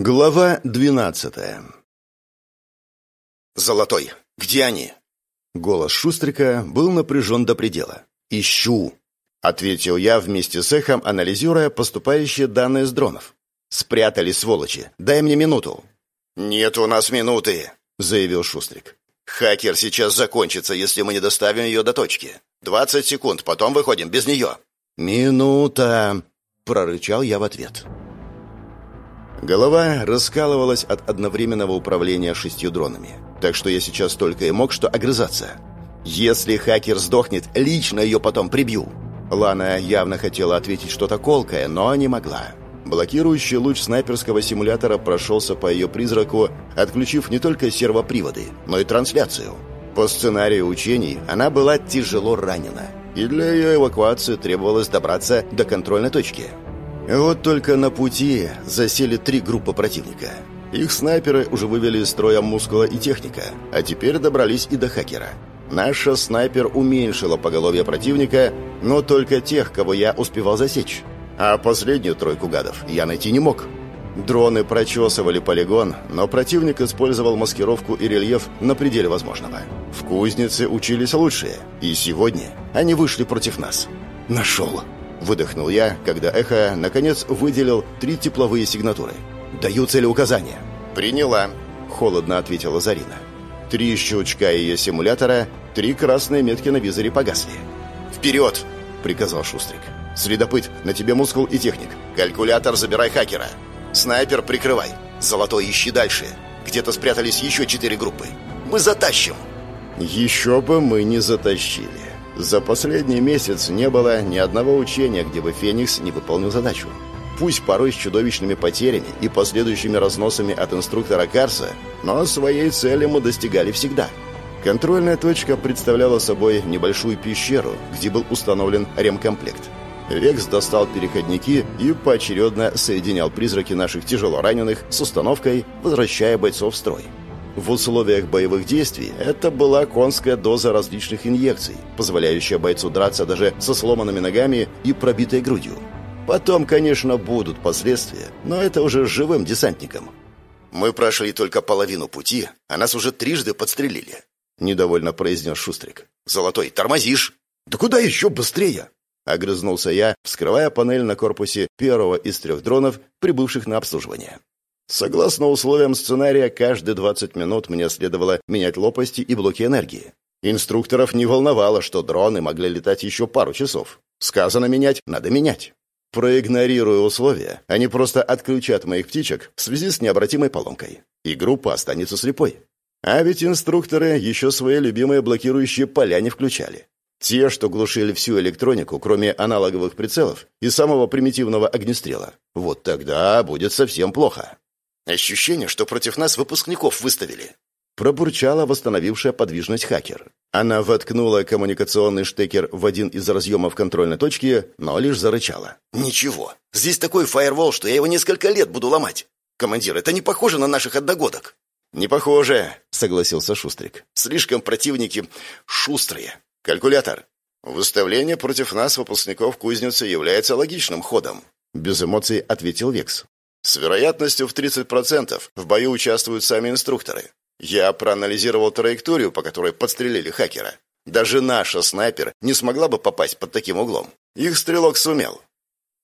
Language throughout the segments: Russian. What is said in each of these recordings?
Глава двенадцатая «Золотой, где они?» Голос Шустрика был напряжен до предела. «Ищу!» — ответил я вместе с эхом, анализируя поступающие данные с дронов. «Спрятали, сволочи! Дай мне минуту!» «Нет у нас минуты!» — заявил Шустрик. «Хакер сейчас закончится, если мы не доставим ее до точки. Двадцать секунд, потом выходим без нее». «Минута!» — прорычал я в ответ. Голова раскалывалась от одновременного управления шестью дронами. Так что я сейчас только и мог что огрызаться. «Если хакер сдохнет, лично ее потом прибью!» Лана явно хотела ответить что-то колкое, но не могла. Блокирующий луч снайперского симулятора прошелся по ее призраку, отключив не только сервоприводы, но и трансляцию. По сценарию учений она была тяжело ранена, и для ее эвакуации требовалось добраться до контрольной точки. Вот только на пути засели три группы противника. Их снайперы уже вывели из строя мускула и техника, а теперь добрались и до хакера. Наша снайпер уменьшила поголовье противника, но только тех, кого я успевал засечь. А последнюю тройку гадов я найти не мог. Дроны прочесывали полигон, но противник использовал маскировку и рельеф на пределе возможного. В кузнице учились лучшие, и сегодня они вышли против нас. «Нашел!» – выдохнул я, когда Эхо, наконец, выделил три тепловые сигнатуры. «Даю целеуказания». «Приняла», – холодно ответила Зарина. Три щелчка ее симулятора, три красные метки на визоре погасли. «Вперед!» – приказал Шустрик. Следопыт, на тебе мускул и техник. Калькулятор, забирай хакера. Снайпер, прикрывай. Золотой, ищи дальше. Где-то спрятались еще четыре группы. Мы затащим. Еще бы мы не затащили. За последний месяц не было ни одного учения, где бы Феникс не выполнил задачу. Пусть порой с чудовищными потерями и последующими разносами от инструктора Карса, но своей цели мы достигали всегда. Контрольная точка представляла собой небольшую пещеру, где был установлен ремкомплект – Векс достал переходники и поочередно соединял призраки наших тяжело раненых с установкой, возвращая бойцов в строй. В условиях боевых действий это была конская доза различных инъекций, позволяющая бойцу драться даже со сломанными ногами и пробитой грудью. Потом, конечно, будут последствия, но это уже живым десантникам. «Мы прошли только половину пути, а нас уже трижды подстрелили», — недовольно произнес Шустрик. «Золотой, тормозишь!» «Да куда еще быстрее?» Огрызнулся я, вскрывая панель на корпусе первого из трех дронов, прибывших на обслуживание. Согласно условиям сценария, каждые 20 минут мне следовало менять лопасти и блоки энергии. Инструкторов не волновало, что дроны могли летать еще пару часов. Сказано менять, надо менять. Проигнорируя условия, они просто отключат моих птичек в связи с необратимой поломкой. И группа останется слепой. А ведь инструкторы еще свои любимые блокирующие поля не включали. Те, что глушили всю электронику, кроме аналоговых прицелов и самого примитивного огнестрела. Вот тогда будет совсем плохо. Ощущение, что против нас выпускников выставили. Пробурчала восстановившая подвижность хакер. Она воткнула коммуникационный штекер в один из разъемов контрольной точки, но лишь зарычала. «Ничего. Здесь такой фаервол, что я его несколько лет буду ломать. Командир, это не похоже на наших одногодок». «Не похоже», — согласился Шустрик. «Слишком противники шустрые. «Калькулятор. Выставление против нас выпускников кузницы является логичным ходом», — без эмоций ответил Векс. «С вероятностью в 30% в бою участвуют сами инструкторы. Я проанализировал траекторию, по которой подстрелили хакера. Даже наша снайпер не смогла бы попасть под таким углом. Их стрелок сумел».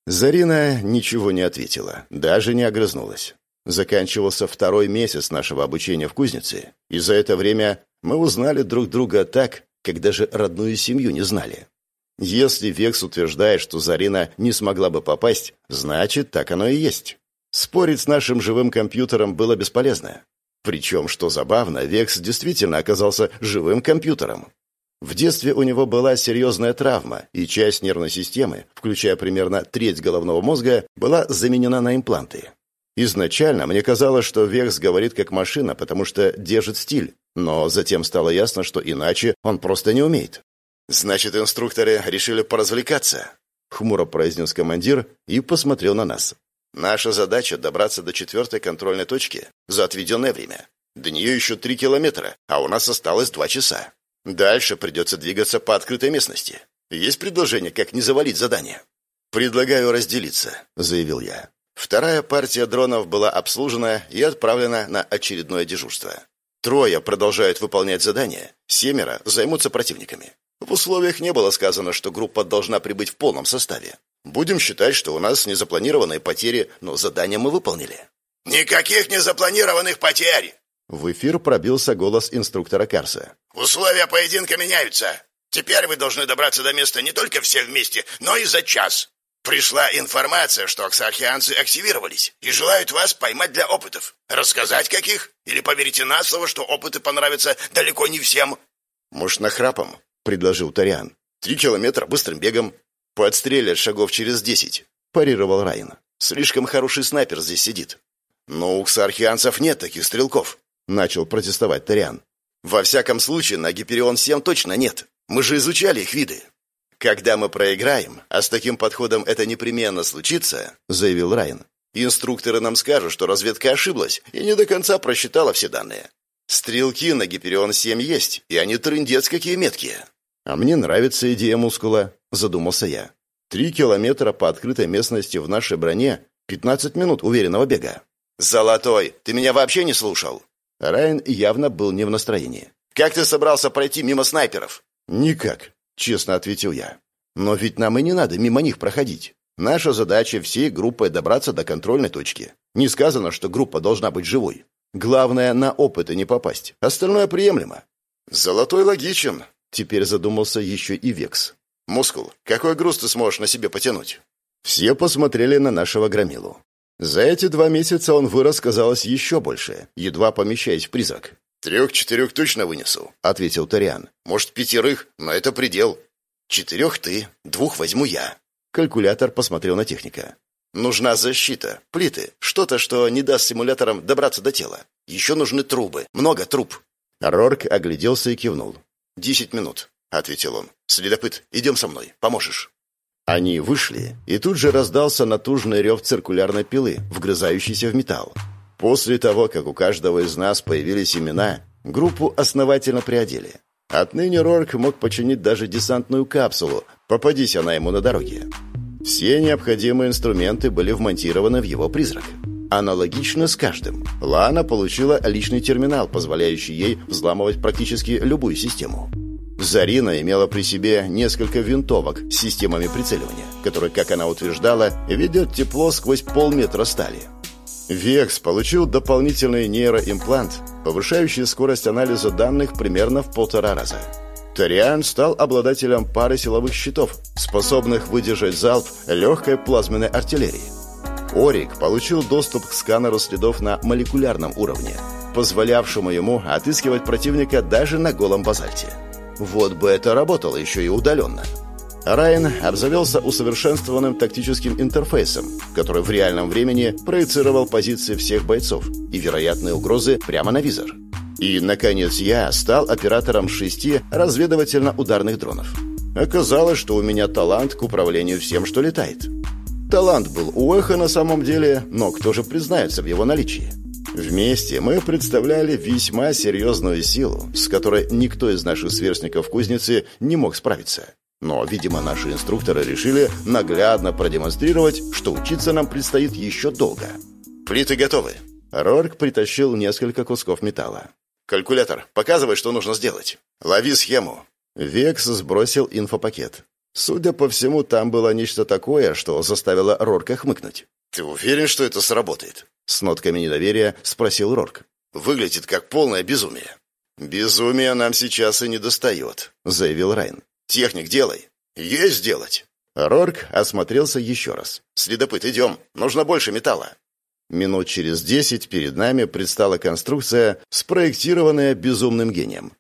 Зарина ничего не ответила, даже не огрызнулась. Заканчивался второй месяц нашего обучения в кузнице, и за это время мы узнали друг друга так, как даже родную семью не знали. Если Векс утверждает, что Зарина не смогла бы попасть, значит, так оно и есть. Спорить с нашим живым компьютером было бесполезно. Причем, что забавно, Векс действительно оказался живым компьютером. В детстве у него была серьезная травма, и часть нервной системы, включая примерно треть головного мозга, была заменена на импланты. Изначально мне казалось, что Векс говорит как машина, потому что держит стиль, но затем стало ясно, что иначе он просто не умеет. «Значит, инструкторы решили поразвлекаться», — хмуро произнес командир и посмотрел на нас. «Наша задача — добраться до четвертой контрольной точки за отведенное время. До нее еще три километра, а у нас осталось два часа. Дальше придется двигаться по открытой местности. Есть предложение, как не завалить задание?» «Предлагаю разделиться», — заявил я. Вторая партия дронов была обслужена и отправлена на очередное дежурство. Трое продолжают выполнять задание, семеро займутся противниками. В условиях не было сказано, что группа должна прибыть в полном составе. Будем считать, что у нас незапланированные потери, но задание мы выполнили. «Никаких незапланированных потерь!» В эфир пробился голос инструктора Карса. «Условия поединка меняются. Теперь вы должны добраться до места не только все вместе, но и за час. Пришла информация, что аксархианцы активировались и желают вас поймать для опытов. Рассказать каких? Или поверите на слово, что опыты понравятся далеко не всем?» «Может, нахрапом?» — предложил Тариан. «Три километра быстрым бегом. Подстрелят шагов через десять», — парировал Райан. «Слишком хороший снайпер здесь сидит». «Но у ксархианцев нет таких стрелков», — начал протестовать Тариан. «Во всяком случае, на Гиперион-7 точно нет. Мы же изучали их виды». «Когда мы проиграем, а с таким подходом это непременно случится», — заявил Райан, «инструкторы нам скажут, что разведка ошиблась и не до конца просчитала все данные. Стрелки на Гиперион-7 есть, и они трындец какие меткие». «А мне нравится идея мускула», — задумался я. «Три километра по открытой местности в нашей броне, пятнадцать минут уверенного бега». «Золотой, ты меня вообще не слушал?» Райан явно был не в настроении. «Как ты собрался пройти мимо снайперов?» «Никак. — честно ответил я. «Но ведь нам и не надо мимо них проходить. Наша задача всей группой добраться до контрольной точки. Не сказано, что группа должна быть живой. Главное, на опыты не попасть. Остальное приемлемо». «Золотой логичен», — теперь задумался еще и Векс. «Мускул, какой груз ты сможешь на себе потянуть?» Все посмотрели на нашего громилу. За эти два месяца он вырос, казалось, еще больше, едва помещаясь в призрак. «Трех-четырех точно вынесу», — ответил Ториан. «Может, пятерых, но это предел». «Четырех ты, двух возьму я». Калькулятор посмотрел на техника. «Нужна защита, плиты, что-то, что не даст симуляторам добраться до тела. Еще нужны трубы, много труб». Рорк огляделся и кивнул. «Десять минут», — ответил он. «Следопыт, идем со мной, поможешь». Они вышли, и тут же раздался натужный рев циркулярной пилы, вгрызающейся в металл. После того, как у каждого из нас появились имена, группу основательно приодели. Отныне Рорк мог починить даже десантную капсулу, попадись она ему на дороге. Все необходимые инструменты были вмонтированы в его призрак. Аналогично с каждым. Лана получила личный терминал, позволяющий ей взламывать практически любую систему. Зарина имела при себе несколько винтовок с системами прицеливания, которые, как она утверждала, ведет тепло сквозь полметра стали. Векс получил дополнительный нейроимплант, повышающий скорость анализа данных примерно в полтора раза. Ториан стал обладателем пары силовых щитов, способных выдержать залп легкой плазменной артиллерии. Орик получил доступ к сканеру следов на молекулярном уровне, позволявшему ему отыскивать противника даже на голом базальте. Вот бы это работало еще и удаленно. Райан обзавелся усовершенствованным тактическим интерфейсом, который в реальном времени проецировал позиции всех бойцов и вероятные угрозы прямо на визор. И, наконец, я стал оператором шести разведывательно-ударных дронов. Оказалось, что у меня талант к управлению всем, что летает. Талант был у Эха на самом деле, но кто же признается в его наличии? Вместе мы представляли весьма серьезную силу, с которой никто из наших сверстников в кузнице не мог справиться. Но, видимо, наши инструкторы решили наглядно продемонстрировать, что учиться нам предстоит еще долго. «Плиты готовы». Рорк притащил несколько кусков металла. «Калькулятор, показывай, что нужно сделать. Лови схему». Векс сбросил инфопакет. Судя по всему, там было нечто такое, что заставило Рорка хмыкнуть. «Ты уверен, что это сработает?» С нотками недоверия спросил Рорк. «Выглядит как полное безумие». «Безумие нам сейчас и не достает», — заявил Райн. «Техник, делай!» «Есть сделать!» Рорк осмотрелся еще раз. «Следопыт, идем! Нужно больше металла!» Минут через десять перед нами предстала конструкция, спроектированная безумным гением.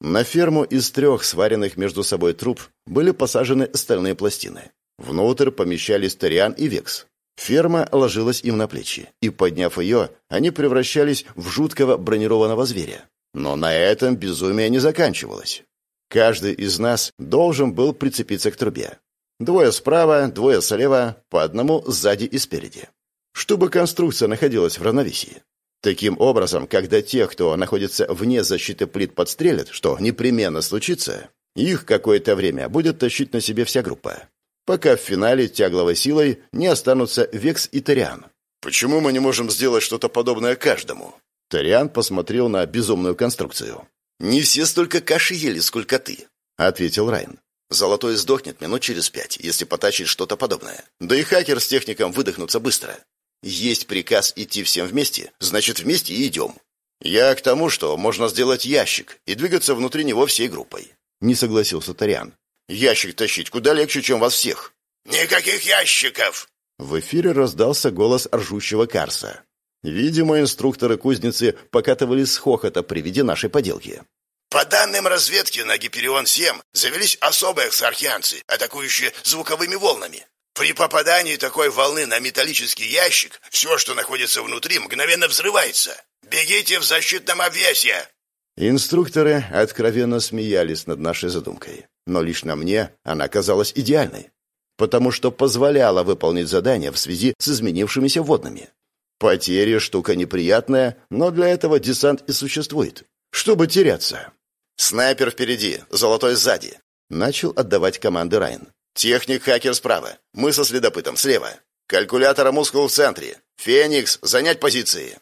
На ферму из трех сваренных между собой труб были посажены стальные пластины. Внутрь помещались Ториан и Векс. Ферма ложилась им на плечи, и, подняв ее, они превращались в жуткого бронированного зверя. Но на этом безумие не заканчивалось. Каждый из нас должен был прицепиться к трубе. Двое справа, двое слева, по одному сзади и спереди. Чтобы конструкция находилась в равновесии. Таким образом, когда те, кто находится вне защиты плит, подстрелят, что непременно случится, их какое-то время будет тащить на себе вся группа. Пока в финале тягловой силой не останутся Векс и Ториан. Почему мы не можем сделать что-то подобное каждому? Ториан посмотрел на безумную конструкцию. «Не все столько каши ели, сколько ты», — ответил Райан. «Золотой сдохнет минут через пять, если потачить что-то подобное. Да и хакер с техником выдохнутся быстро. Есть приказ идти всем вместе, значит, вместе и идем. Я к тому, что можно сделать ящик и двигаться внутри него всей группой». Не согласился Ториан. «Ящик тащить куда легче, чем вас всех». «Никаких ящиков!» В эфире раздался голос ржущего Карса. Видимо, инструкторы кузницы покатывались с хохота при виде нашей поделки. По данным разведки на Гиперион-7 завелись особые ксархианцы, атакующие звуковыми волнами. При попадании такой волны на металлический ящик все, что находится внутри, мгновенно взрывается. Бегите в защитном обвесе!» Инструкторы откровенно смеялись над нашей задумкой. Но лично мне она казалась идеальной, потому что позволяла выполнить задание в связи с изменившимися водными. Потери – штука неприятная, но для этого десант и существует. Чтобы теряться. «Снайпер впереди, золотой сзади», – начал отдавать команды Райан. «Техник-хакер справа, мы со следопытом слева. Калькулятора мускул в центре. Феникс, занять позиции».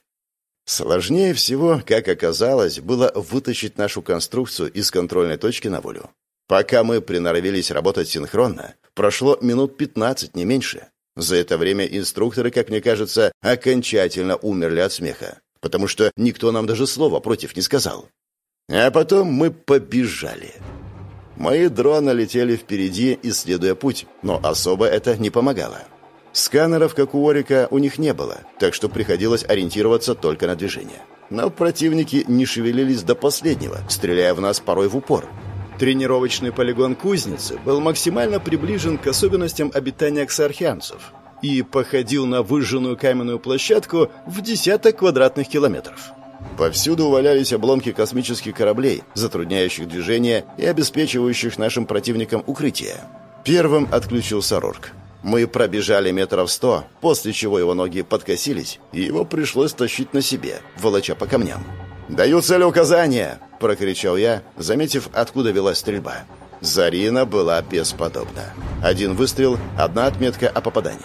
Сложнее всего, как оказалось, было вытащить нашу конструкцию из контрольной точки на волю. Пока мы приноровились работать синхронно, прошло минут 15, не меньше. За это время инструкторы, как мне кажется, окончательно умерли от смеха, потому что никто нам даже слова против не сказал. А потом мы побежали. Мои дроны летели впереди, исследуя путь, но особо это не помогало. Сканеров, как у Орика, у них не было, так что приходилось ориентироваться только на движение. Но противники не шевелились до последнего, стреляя в нас порой в упор. Тренировочный полигон кузницы был максимально приближен к особенностям обитания ксархианцев и походил на выжженную каменную площадку в десяток квадратных километров. Повсюду валялись обломки космических кораблей, затрудняющих движение и обеспечивающих нашим противникам укрытие. Первым отключился Рорк. Мы пробежали метров сто, после чего его ноги подкосились, и его пришлось тащить на себе, волоча по камням. «Даю цель указания!» – прокричал я, заметив, откуда велась стрельба. Зарина была бесподобна. Один выстрел, одна отметка о попадании.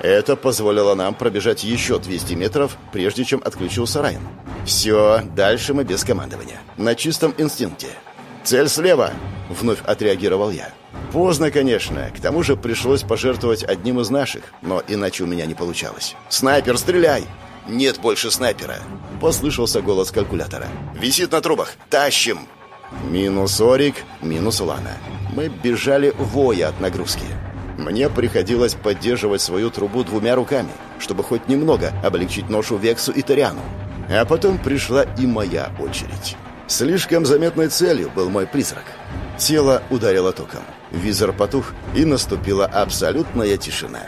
Это позволило нам пробежать еще 200 метров, прежде чем отключился Райан. Все, дальше мы без командования. На чистом инстинкте. «Цель слева!» – вновь отреагировал я. Поздно, конечно. К тому же пришлось пожертвовать одним из наших, но иначе у меня не получалось. «Снайпер, стреляй!» «Нет больше снайпера!» Послышался голос калькулятора. «Висит на трубах! Тащим!» Минус Орик, минус Лана. Мы бежали воя от нагрузки. Мне приходилось поддерживать свою трубу двумя руками, чтобы хоть немного облегчить ношу Вексу и Ториану. А потом пришла и моя очередь. Слишком заметной целью был мой призрак. Тело ударило током. Визор потух, и наступила абсолютная тишина.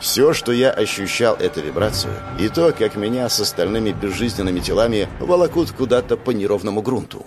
Все, что я ощущал, это вибрацию, и то, как меня с остальными безжизненными телами волокут куда-то по неровному грунту.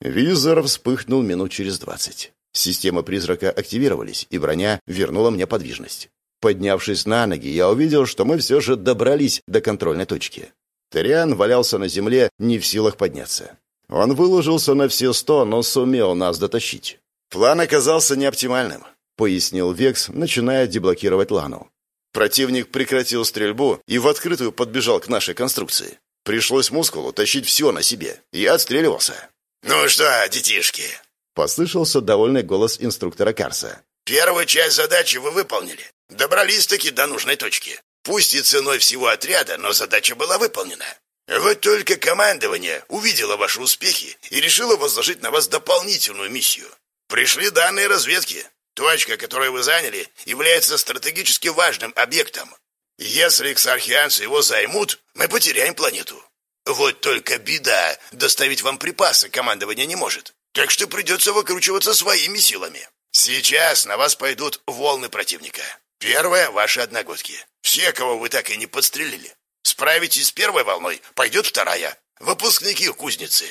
Визор вспыхнул минут через двадцать. Системы призрака активировались, и броня вернула мне подвижность. Поднявшись на ноги, я увидел, что мы все же добрались до контрольной точки. Ториан валялся на земле, не в силах подняться. Он выложился на все сто, но сумел нас дотащить. План оказался неоптимальным. — пояснил Векс, начиная деблокировать Лану. Противник прекратил стрельбу и в открытую подбежал к нашей конструкции. Пришлось мускулу тащить все на себе. Я отстреливался. «Ну что, детишки?» — послышался довольный голос инструктора Карса. «Первую часть задачи вы выполнили. Добрались-таки до нужной точки. Пусть и ценой всего отряда, но задача была выполнена. Вот только командование увидело ваши успехи и решило возложить на вас дополнительную миссию. Пришли данные разведки. Точка, которую вы заняли, является стратегически важным объектом. Если ксархианцы его займут, мы потеряем планету. Вот только беда, доставить вам припасы командование не может. Так что придется выкручиваться своими силами. Сейчас на вас пойдут волны противника. Первая — ваши одногодки. Все, кого вы так и не подстрелили. Справитесь с первой волной, пойдет вторая. Выпускники кузницы.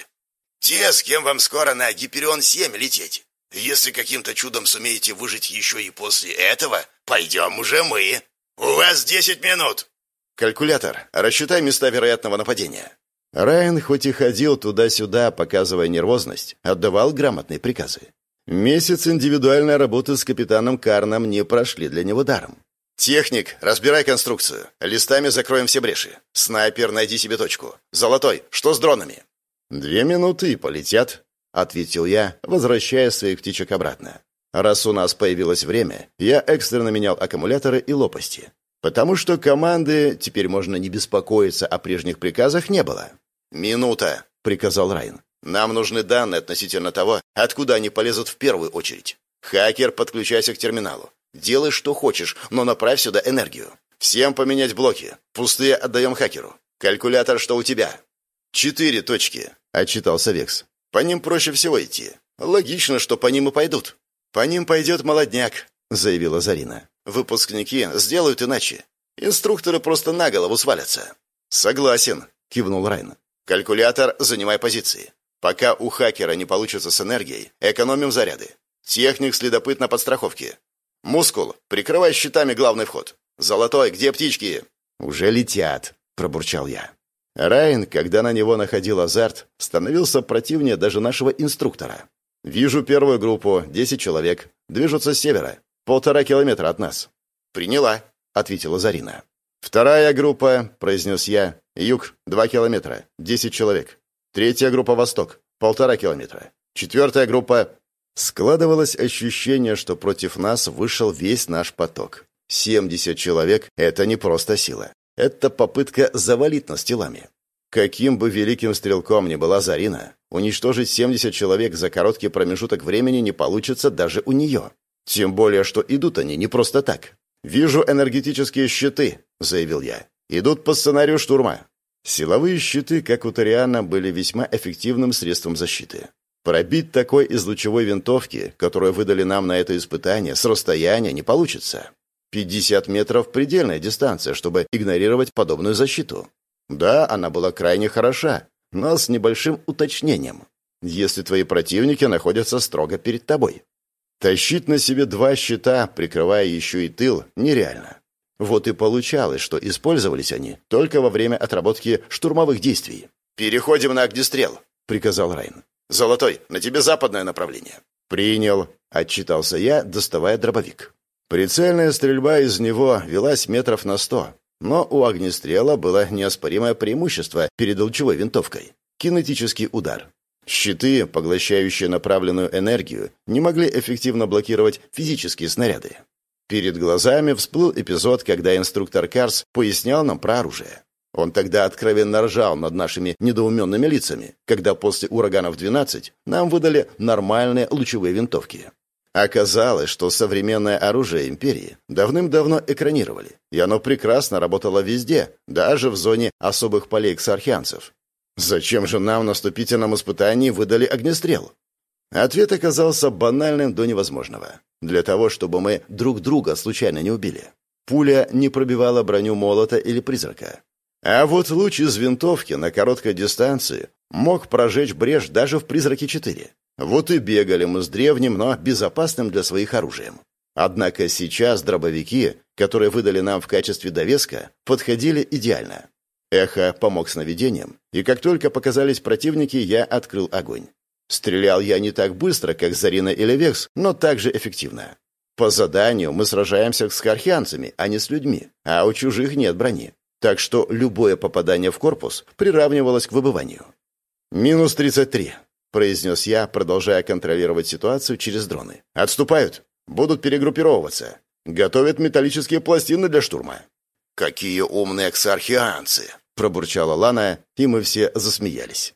Те, с кем вам скоро на Гиперион-7 лететь. Если каким-то чудом сумеете выжить еще и после этого, пойдем уже мы. У вас десять минут. Калькулятор, рассчитай места вероятного нападения. Райан хоть и ходил туда-сюда, показывая нервозность, отдавал грамотные приказы. Месяц индивидуальной работы с капитаном Карном не прошли для него даром. «Техник, разбирай конструкцию. Листами закроем все бреши. Снайпер, найди себе точку. Золотой, что с дронами?» «Две минуты и полетят», — ответил я, возвращая своих птичек обратно. Раз у нас появилось время, я экстренно менял аккумуляторы и лопасти. Потому что команды, теперь можно не беспокоиться о прежних приказах, не было. «Минута», — приказал Райн. «Нам нужны данные относительно того, откуда они полезут в первую очередь. Хакер, подключайся к терминалу. Делай, что хочешь, но направь сюда энергию. Всем поменять блоки. Пустые отдаем хакеру. Калькулятор, что у тебя?» «Четыре точки», — отчитался Векс. «По ним проще всего идти. Логично, что по ним и пойдут». «По ним пойдет молодняк», — заявила Зарина. «Выпускники сделают иначе. Инструкторы просто на голову свалятся». «Согласен», — кивнул Райн. «Калькулятор, занимай позиции. Пока у хакера не получится с энергией, экономим заряды. Техник-следопыт на подстраховке. Мускул, прикрывай щитами главный вход. Золотой, где птички?» «Уже летят», — пробурчал я. Райн, когда на него находил азарт, становился противнее даже нашего инструктора. «Вижу первую группу, десять человек. Движутся с севера. Полтора километра от нас». «Приняла», — ответила Зарина. «Вторая группа», — произнес я. «Юг, два километра. Десять человек. Третья группа — восток. Полтора километра. Четвертая группа...» Складывалось ощущение, что против нас вышел весь наш поток. Семьдесят человек — это не просто сила. Это попытка завалить нас телами. Каким бы великим стрелком ни была Зарина, уничтожить 70 человек за короткий промежуток времени не получится даже у нее. Тем более, что идут они не просто так. «Вижу энергетические щиты», — заявил я. «Идут по сценарию штурма». Силовые щиты, как у Ториана, были весьма эффективным средством защиты. Пробить такой из лучевой винтовки, которую выдали нам на это испытание, с расстояния не получится. 50 метров – предельная дистанция, чтобы игнорировать подобную защиту. Да, она была крайне хороша, но с небольшим уточнением. Если твои противники находятся строго перед тобой. Тащить на себе два щита, прикрывая еще и тыл, нереально. Вот и получалось, что использовались они только во время отработки штурмовых действий. «Переходим на огнестрел», — приказал Райн. «Золотой, на тебе западное направление». «Принял», — отчитался я, доставая дробовик. Прицельная стрельба из него велась метров на сто, но у огнестрела было неоспоримое преимущество перед лучевой винтовкой – кинетический удар. Щиты, поглощающие направленную энергию, не могли эффективно блокировать физические снаряды. Перед глазами всплыл эпизод, когда инструктор Карс пояснял нам про оружие. Он тогда откровенно ржал над нашими недоуменными лицами, когда после «Ураганов-12» нам выдали нормальные лучевые винтовки. Оказалось, что современное оружие империи давным-давно экранировали, и оно прекрасно работало везде, даже в зоне особых полей ксархианцев. Зачем же нам на вступительном испытании выдали огнестрел? Ответ оказался банальным до невозможного. Для того, чтобы мы друг друга случайно не убили. Пуля не пробивала броню молота или призрака. А вот луч из винтовки на короткой дистанции мог прожечь брешь даже в «Призраке-4». Вот и бегали мы с древним, но безопасным для своих оружием. Однако сейчас дробовики, которые выдали нам в качестве довеска, подходили идеально. Эхо помог с наведением, и как только показались противники, я открыл огонь. Стрелял я не так быстро, как Зарина или Векс, но также эффективно. По заданию мы сражаемся с хархианцами, а не с людьми, а у чужих нет брони. Так что любое попадание в корпус приравнивалось к выбыванию. «Минус 33», произнес я, продолжая контролировать ситуацию через дроны. «Отступают. Будут перегруппировываться. Готовят металлические пластины для штурма». «Какие умные ксархианцы!» — пробурчала Лана, и мы все засмеялись.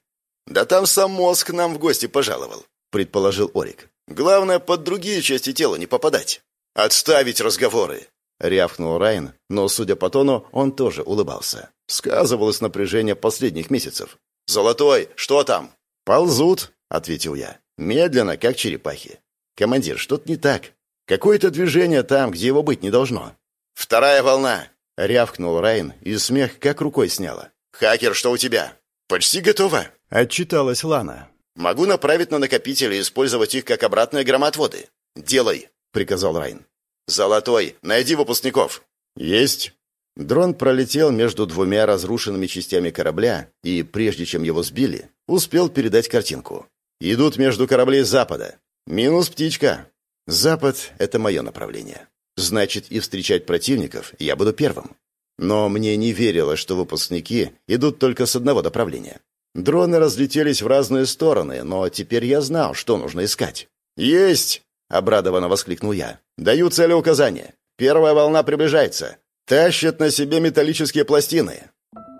«Да там сам мозг нам в гости пожаловал», — предположил Орик. «Главное, под другие части тела не попадать. Отставить разговоры!» — рявкнул Райан, но, судя по тону, он тоже улыбался. Сказывалось напряжение последних месяцев. «Золотой, что там?» «Ползут», — ответил я. «Медленно, как черепахи. Командир, что-то не так. Какое-то движение там, где его быть не должно». «Вторая волна!» — рявкнул Райн, и смех как рукой сняло. «Хакер, что у тебя?» «Почти готово», — отчиталась Лана. «Могу направить на накопители и использовать их как обратные громотводы». «Делай», — приказал Райн. «Золотой, найди выпускников». «Есть». Дрон пролетел между двумя разрушенными частями корабля, и, прежде чем его сбили, успел передать картинку. «Идут между кораблей запада. Минус птичка. Запад — это мое направление. Значит, и встречать противников я буду первым. Но мне не верилось, что выпускники идут только с одного направления. Дроны разлетелись в разные стороны, но теперь я знал, что нужно искать. «Есть!» — обрадованно воскликнул я. «Даю целеуказание. Первая волна приближается. Тащат на себе металлические пластины».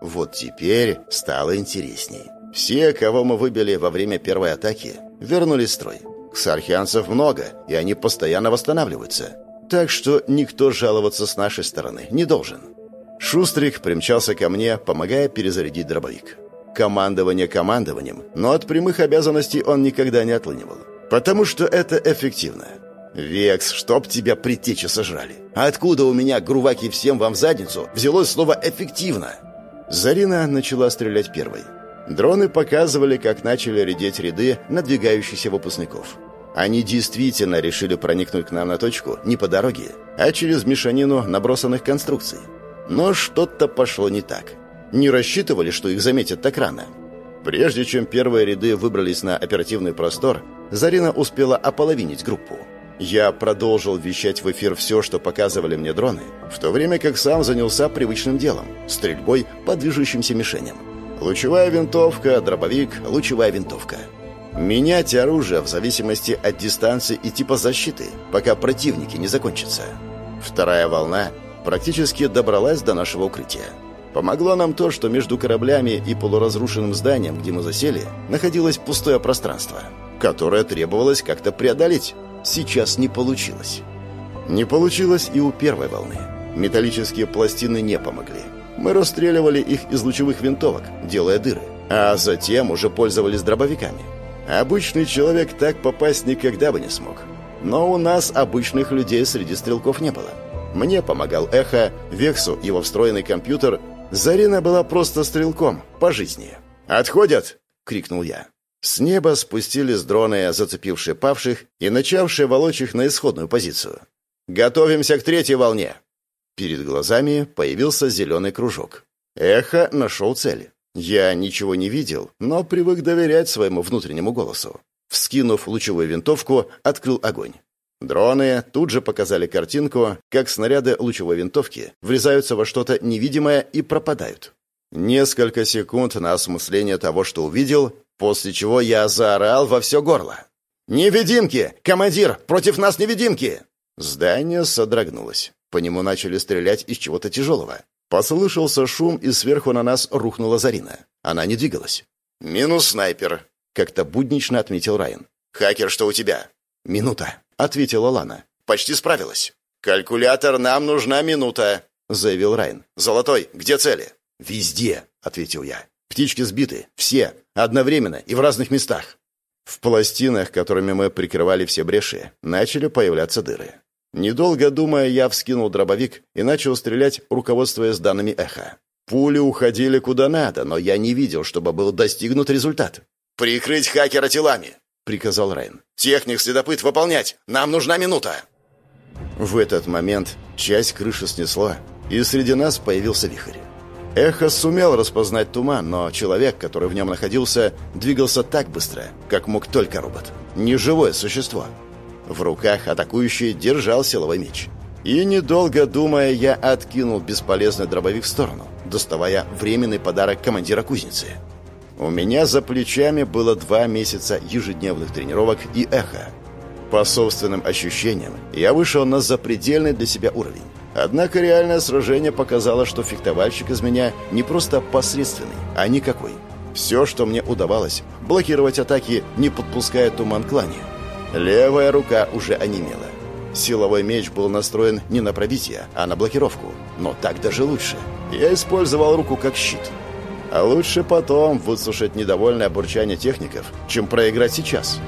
Вот теперь стало интересней. Все, кого мы выбили во время первой атаки, вернулись в строй. Ксархианцев много, и они постоянно восстанавливаются. Так что никто жаловаться с нашей стороны не должен. Шустрик примчался ко мне, помогая перезарядить дробовик. Командование командованием, но от прямых обязанностей он никогда не отлынивал. Потому что это эффективно. «Векс, чтоб тебя предтечи сожрали! Откуда у меня, груваки всем вам в задницу, взялось слово «эффективно»?» Зарина начала стрелять первой. Дроны показывали, как начали редеть ряды надвигающихся выпускников. Они действительно решили проникнуть к нам на точку не по дороге, а через мешанину набросанных конструкций. Но что-то пошло не так. Не рассчитывали, что их заметят так рано. Прежде чем первые ряды выбрались на оперативный простор, Зарина успела ополовинить группу. Я продолжил вещать в эфир все, что показывали мне дроны, в то время как сам занялся привычным делом – стрельбой по движущимся мишеням. Лучевая винтовка, дробовик, лучевая винтовка. Менять оружие в зависимости от дистанции и типа защиты, пока противники не закончатся. Вторая волна практически добралась до нашего укрытия. Помогло нам то, что между кораблями и полуразрушенным зданием, где мы засели, находилось пустое пространство, которое требовалось как-то преодолеть. Сейчас не получилось. Не получилось и у первой волны. Металлические пластины не помогли. Мы расстреливали их из лучевых винтовок, делая дыры, а затем уже пользовались дробовиками. Обычный человек так попасть никогда бы не смог. Но у нас обычных людей среди стрелков не было. Мне помогал Эхо, Вексу его встроенный компьютер. Зарина была просто стрелком, по жизни. «Отходят!» — крикнул я. С неба спустились дроны, зацепившие павших и начавшие волочь их на исходную позицию. «Готовимся к третьей волне!» Перед глазами появился зеленый кружок. Эхо нашел цель. Я ничего не видел, но привык доверять своему внутреннему голосу. Вскинув лучевую винтовку, открыл огонь. Дроны тут же показали картинку, как снаряды лучевой винтовки врезаются во что-то невидимое и пропадают. Несколько секунд на осмысление того, что увидел, после чего я заорал во все горло. «Невидимки! Командир! Против нас невидимки!» Здание содрогнулось. По нему начали стрелять из чего-то тяжелого. Послышался шум, и сверху на нас рухнула Зарина. Она не двигалась. «Минус снайпер», — как-то буднично отметил Райан. «Хакер, что у тебя?» «Минута», — ответила Лана. «Почти справилась». «Калькулятор, нам нужна минута», — заявил Райан. «Золотой, где цели?» «Везде», — ответил я. «Птички сбиты. Все. Одновременно и в разных местах». В пластинах, которыми мы прикрывали все бреши, начали появляться дыры. Недолго думая, я вскинул дробовик и начал стрелять, руководствуясь данными эхо. Пули уходили куда надо, но я не видел, чтобы был достигнут результат. «Прикрыть хакера телами!» — приказал Рейн. «Техник-следопыт выполнять! Нам нужна минута!» В этот момент часть крыши снесло, и среди нас появился вихрь. Эхо сумел распознать туман, но человек, который в нем находился, двигался так быстро, как мог только робот. Неживое существо. В руках атакующий держал силовой меч. И, недолго думая, я откинул бесполезный дробовик в сторону, доставая временный подарок командира кузницы. У меня за плечами было два месяца ежедневных тренировок и эхо. По собственным ощущениям, я вышел на запредельный для себя уровень. Однако реальное сражение показало, что фехтовальщик из меня не просто посредственный, а никакой. Все, что мне удавалось, блокировать атаки, не подпуская туман клане. Левая рука уже онемела. Силовой меч был настроен не на пробитие, а на блокировку. Но так даже лучше. Я использовал руку как щит. А лучше потом высушить недовольное бурчание техников, чем проиграть сейчас.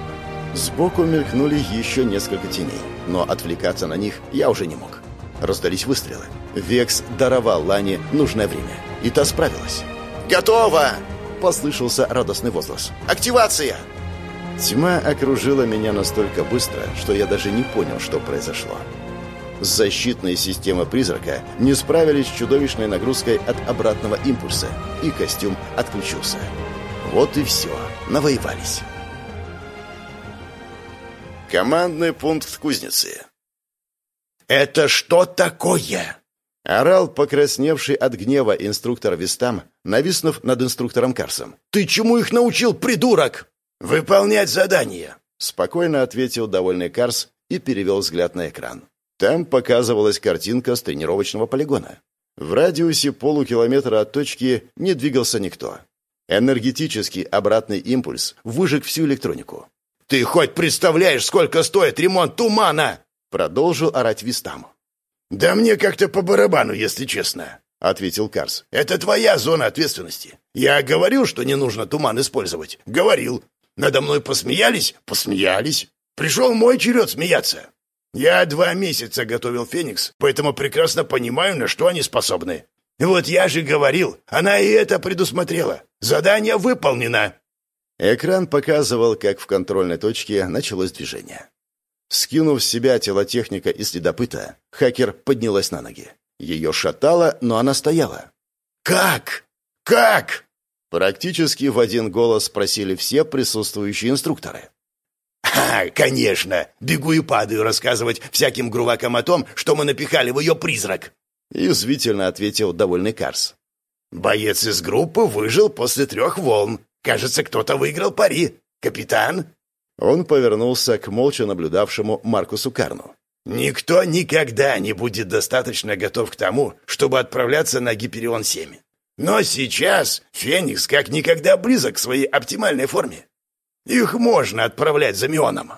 Сбоку мелькнули еще несколько теней, но отвлекаться на них я уже не мог. Раздались выстрелы. Векс даровал Лане нужное время, и та справилась. «Готово!» — послышался радостный возглас. «Активация!» Тьма окружила меня настолько быстро, что я даже не понял, что произошло. Защитные системы призрака не справились с чудовищной нагрузкой от обратного импульса, и костюм отключился. Вот и все. Навоевались. Командный пункт кузницы. Это что такое?» Орал покрасневший от гнева инструктор Вистам, нависнув над инструктором Карсом. «Ты чему их научил, придурок?» «Выполнять задание!» Спокойно ответил довольный Карс и перевел взгляд на экран. Там показывалась картинка с тренировочного полигона. В радиусе полукилометра от точки не двигался никто. Энергетический обратный импульс выжег всю электронику. «Ты хоть представляешь, сколько стоит ремонт тумана?» Продолжил орать Вистам. «Да мне как-то по барабану, если честно», — ответил Карс. «Это твоя зона ответственности. Я говорил, что не нужно туман использовать. Говорил. Надо мной посмеялись? Посмеялись. Пришел мой черед смеяться. Я два месяца готовил Феникс, поэтому прекрасно понимаю, на что они способны. Вот я же говорил, она и это предусмотрела. Задание выполнено». Экран показывал, как в контрольной точке началось движение. Скинув с себя тело техника и следопыта, хакер поднялась на ноги. Ее шатало, но она стояла. «Как? Как?» Практически в один голос спросили все присутствующие инструкторы. «А, конечно! Бегу и падаю рассказывать всяким грувакам о том, что мы напихали в ее призрак!» Язвительно ответил довольный Карс. «Боец из группы выжил после трех волн. Кажется, кто-то выиграл пари. Капитан?» Он повернулся к молча наблюдавшему Маркусу Карну. «Никто никогда не будет достаточно готов к тому, чтобы отправляться на Гиперион-7. Но сейчас Феникс как никогда близок к своей оптимальной форме. Их можно отправлять за Мионом.